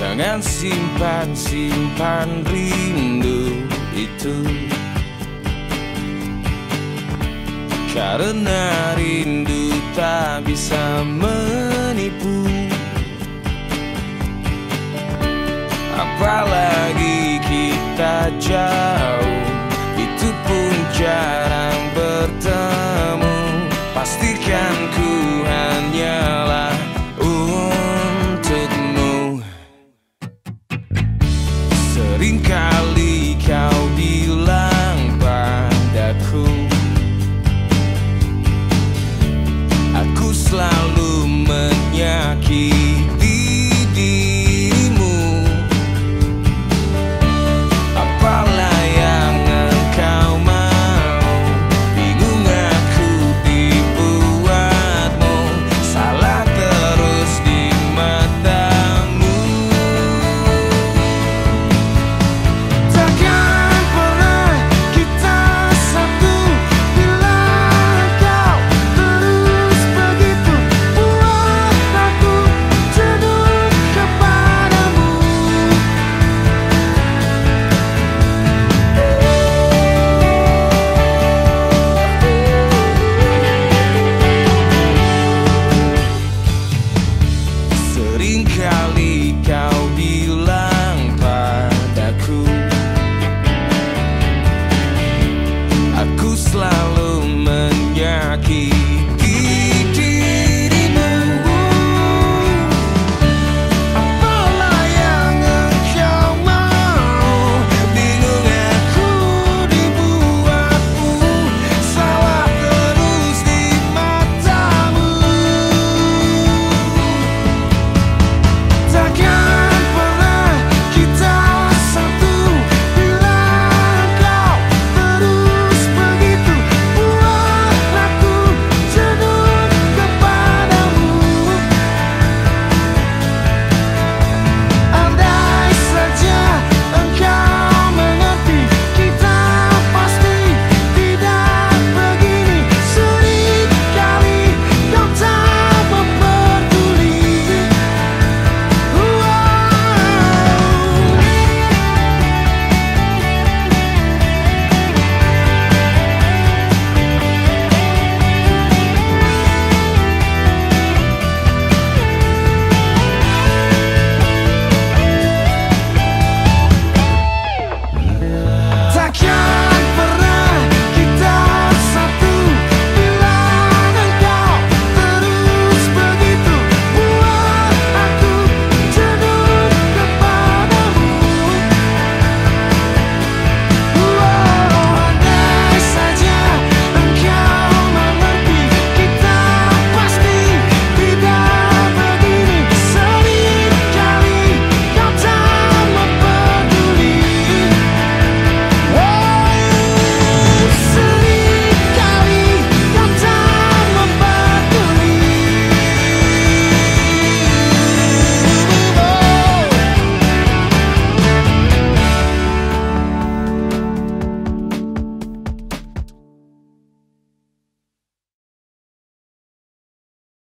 Jangan simpan-simpan rindu itu. Karena rindu tak bisa menipu. Apalagi kita jauh.